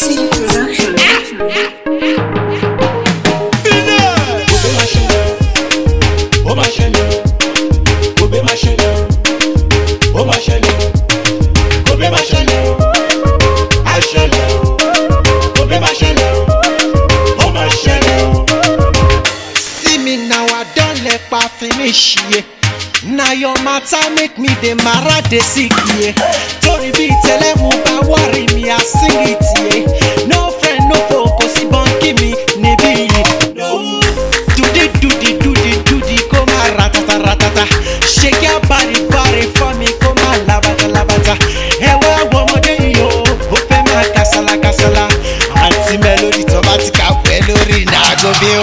City Production. Ó máa ṣẹlẹ̀, òbí máa ṣẹlẹ̀, ó máa ṣẹlẹ̀, òbí máa ṣẹlẹ̀, á ṣẹlẹ̀, òbí máa ṣẹlẹ̀, ó máa ṣẹlẹ̀. See me now, I don lepa finish ye. Na your matter make me the mara dey sick ye. Torí bí tẹlẹ́mu bá wárí mi, I sing.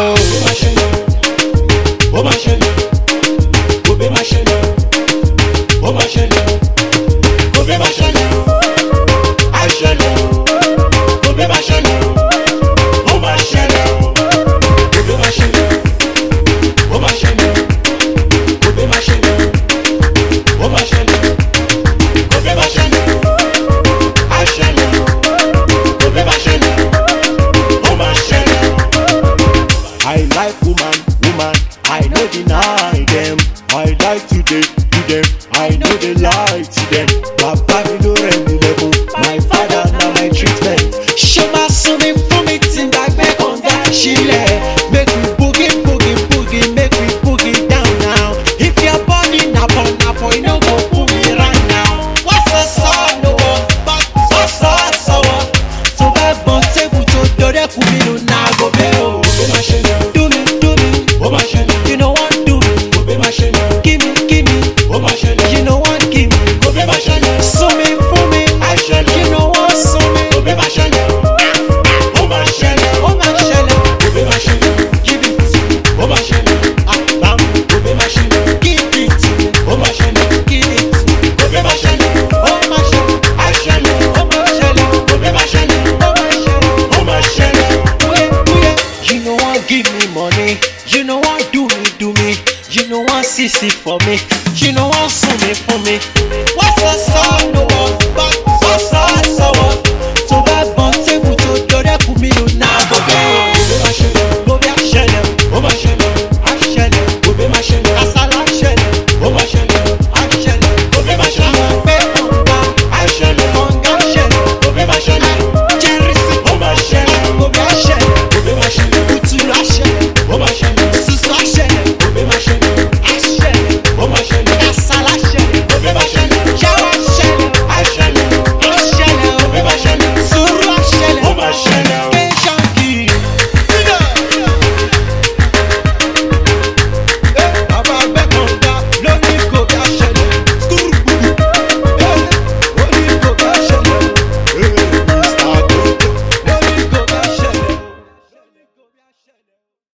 I know. them. I like to date to them. I know they lie. no one king. Go be my me for me. see for me. She no want sue me for me. What's the sound of?